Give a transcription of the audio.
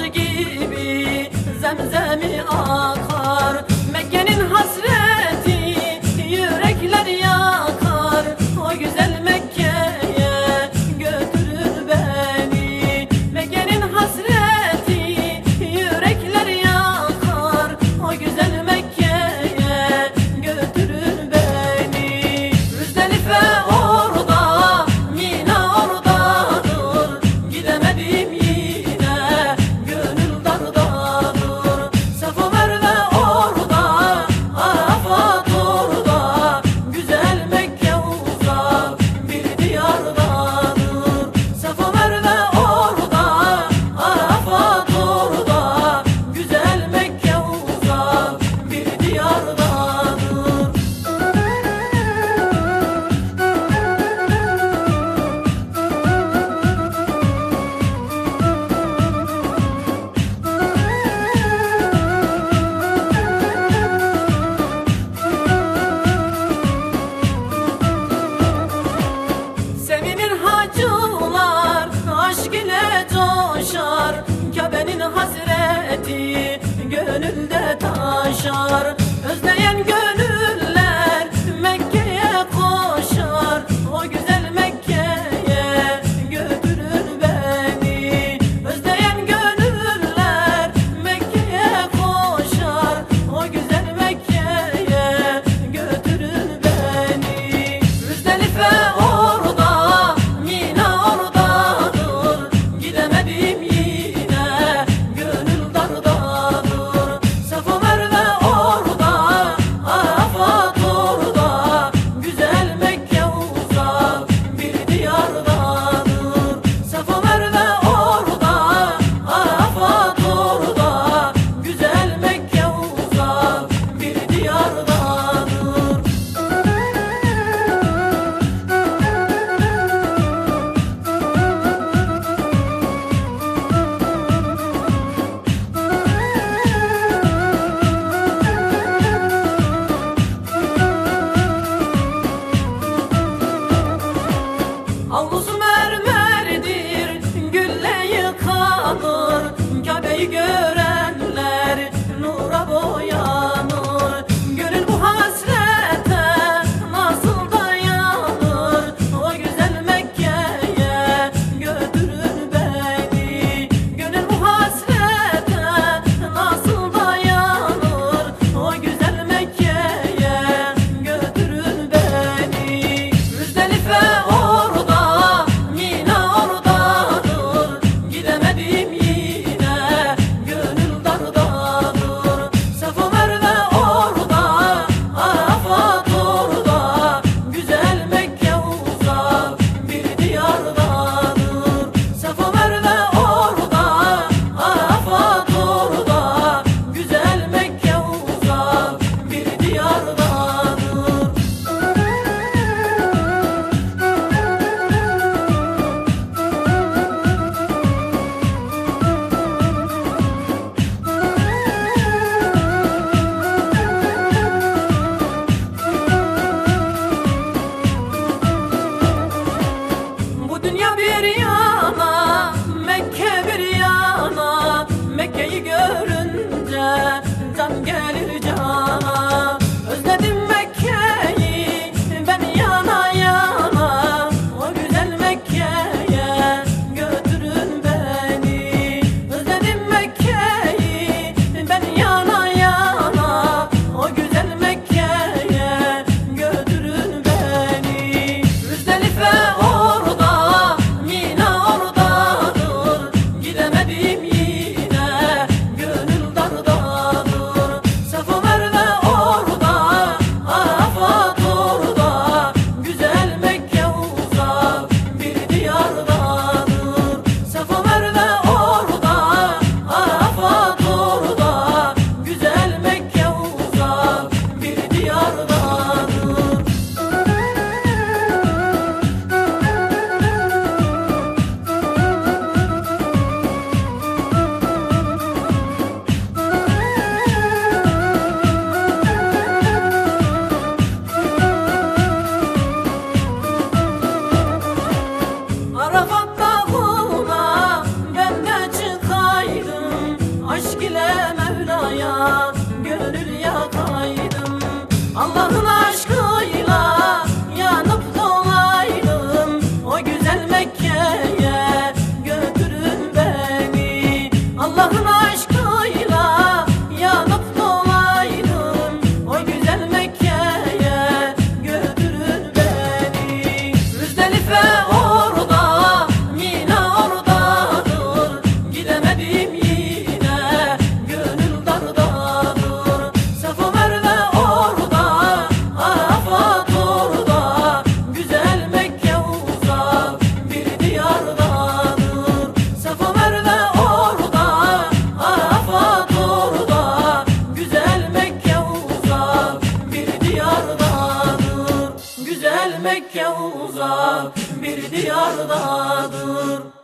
yazı gibi taşar Kabe'nin hasreti gönülde taşar. Özleyen gönül you good. Yazın gelir cana. Özledim Mekke'yi Ben yana yana. O güzel Mekke'ye Götürün beni. Özledim Mekke'yi Ben yana yana. O güzel Mekke'ye Götürün beni. Müzdelife orada Mina oradadır. Gidemedim yardadır